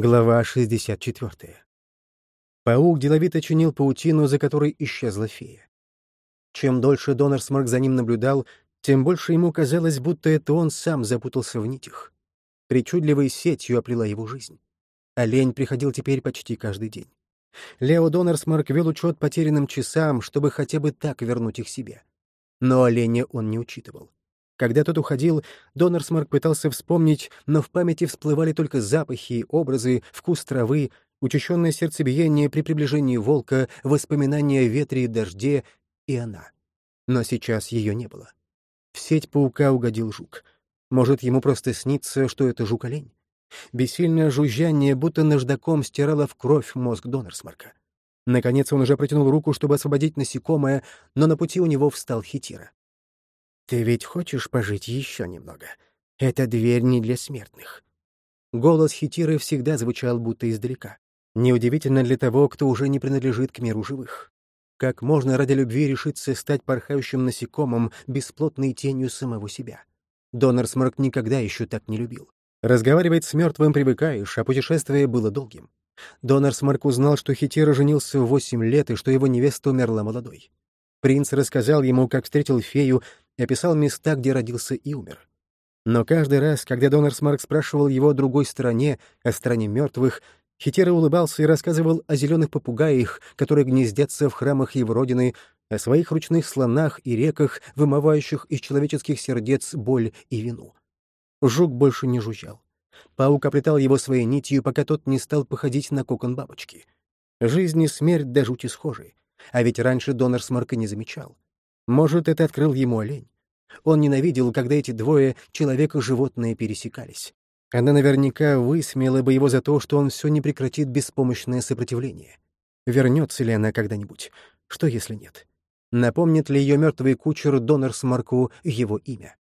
Глава 64. Паук деловито чинил паутину, за которой исчезла фея. Чем дольше Донорсмарк за ним наблюдал, тем больше ему казалось, будто это он сам запутался в нитях. Причудливой сетью оплела его жизнь. Олень приходил теперь почти каждый день. Лео Донорсмарк вел учет потерянным часам, чтобы хотя бы так вернуть их себе. Но оленя он не учитывал. Когда тот уходил, Донорсмарк пытался вспомнить, но в памяти всплывали только запахи, образы, вкус травы, учащенное сердцебиение при приближении волка, воспоминания о ветре и дожде, и она. Но сейчас ее не было. В сеть паука угодил жук. Может, ему просто снится, что это жук-олень? Бессильное жужжание будто наждаком стирало в кровь мозг Донорсмарка. Наконец он уже протянул руку, чтобы освободить насекомое, но на пути у него встал Хитира. «Ты ведь хочешь пожить еще немного? Эта дверь не для смертных». Голос Хитиры всегда звучал будто издалека. Неудивительно для того, кто уже не принадлежит к миру живых. Как можно ради любви решиться стать порхающим насекомым, бесплотной тенью самого себя? Донор Сморк никогда еще так не любил. Разговаривать с мертвым привыкаешь, а путешествие было долгим. Доннерсмарк узнал, что Хитира женился в восемь лет и что его невеста умерла молодой. Принц рассказал ему, как встретил фею, и описал места, где родился и умер. Но каждый раз, когда Доннерсмарк спрашивал его о другой стороне, о стороне мертвых, Хитера улыбался и рассказывал о зеленых попугаях, которые гнездятся в храмах его родины, о своих ручных слонах и реках, вымывающих из человеческих сердец боль и вину. Жук больше не жужжал. Паук оплетал его своей нитью, пока тот не стал походить на кокон бабочки. Жизнь и смерть до жути схожи. А ведь раньше донор сморка не замечал. Может, это открыл ему олень. Он ненавидел, когда эти двое, человек и животное, пересекались. Она наверняка высмеяла бы его за то, что он все не прекратит беспомощное сопротивление. Вернется ли она когда-нибудь? Что, если нет? Напомнит ли ее мертвый кучер Донор Смарку его имя?